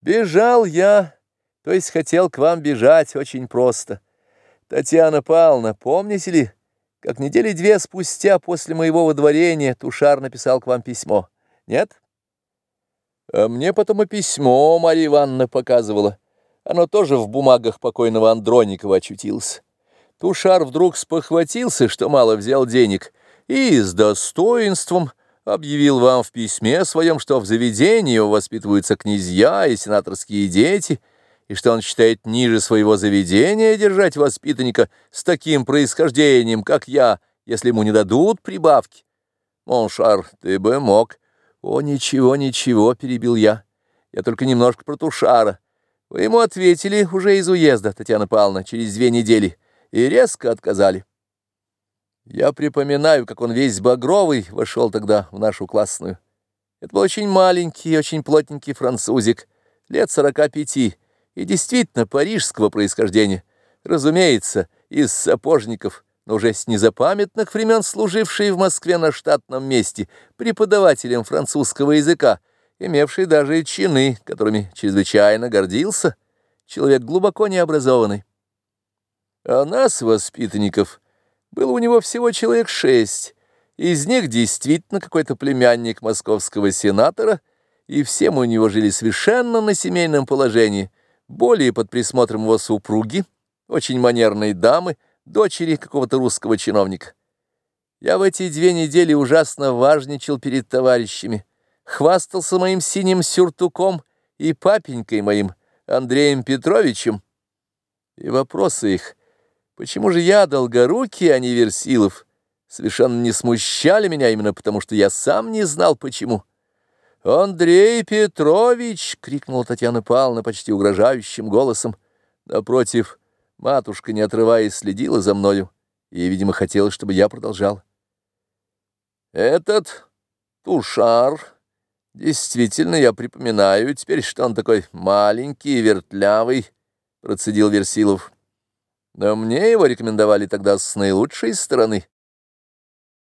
Бежал я, то есть хотел к вам бежать очень просто. Татьяна Павловна, помните ли, как недели две спустя после моего водворения Тушар написал к вам письмо? Нет? А мне потом и письмо Марья Ивановна показывала. Оно тоже в бумагах покойного Андроникова очутилось. Тушар вдруг спохватился, что мало взял денег, и с достоинством объявил вам в письме своем, что в заведении воспитываются князья и сенаторские дети, и что он считает ниже своего заведения держать воспитанника с таким происхождением, как я, если ему не дадут прибавки. Моншар, ты бы мог. О, ничего, ничего, перебил я. Я только немножко про Тушара. Вы ему ответили уже из уезда, Татьяна Павловна, через две недели, и резко отказали. Я припоминаю, как он весь багровый вошел тогда в нашу классную. Это был очень маленький, очень плотненький французик, лет сорока пяти, и действительно парижского происхождения. Разумеется, из сапожников, но уже с незапамятных времен служивший в Москве на штатном месте преподавателем французского языка, имевший даже чины, которыми чрезвычайно гордился, человек глубоко необразованный. А нас, воспитанников, было у него всего человек шесть. Из них действительно какой-то племянник московского сенатора, и все мы у него жили совершенно на семейном положении, более под присмотром его супруги, очень манерной дамы, дочери какого-то русского чиновника. Я в эти две недели ужасно важничал перед товарищами, хвастался моим синим сюртуком и папенькой моим, Андреем Петровичем, и вопросы их Почему же я долгорукий, а не Версилов? Совершенно не смущали меня именно потому, что я сам не знал, почему. «Андрей Петрович!» — крикнула Татьяна Павловна почти угрожающим голосом. Напротив, матушка, не отрываясь, следила за мною и, видимо, хотела, чтобы я продолжал. «Этот Тушар...» Действительно, я припоминаю теперь, что он такой маленький и вертлявый, процедил Версилов. Но мне его рекомендовали тогда с наилучшей стороны.